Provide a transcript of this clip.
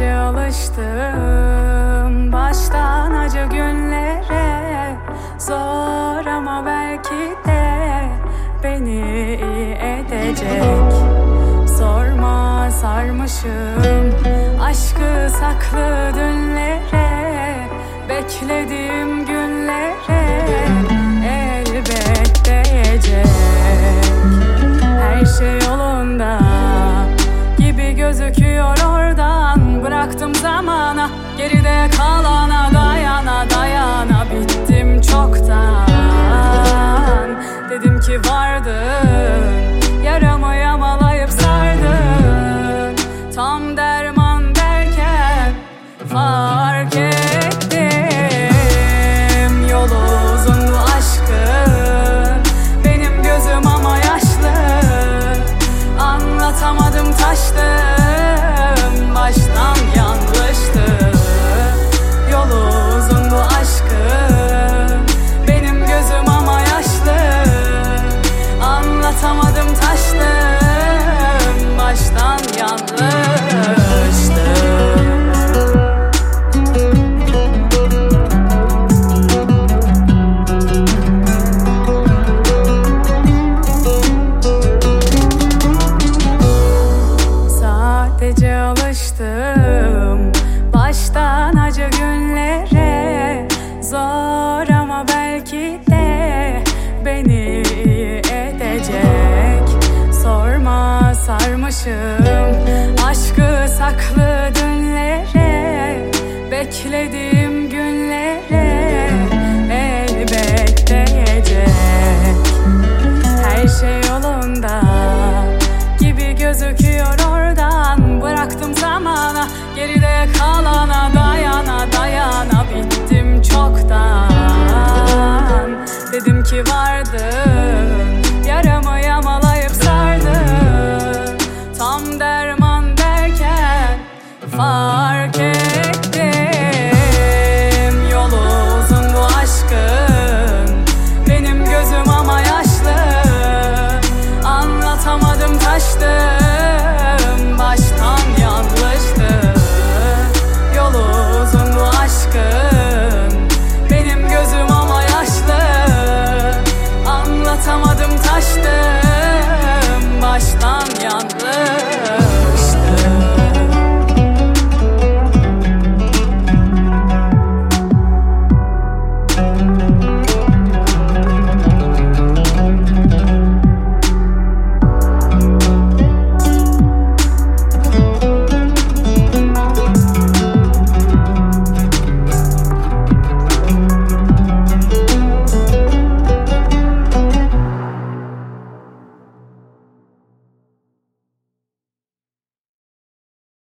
alıştım baştan acı günlere. Zor ama belki de beni iyi edecek. Sorma sarmışım aşkı saklı dünlere Beklediğim günlere elbet değecek Her şey yolunda gibi gözüküyor zamana geride kalana dayana dayana sarmışım Aşkı saklı dünlere Beklediğim günlere Elbet değecek her şey yolunda gibi gözüküyor oradan. Bıraktım zamana geride kalana dayana dayana. Bittim çoktan. Dedim ki vardı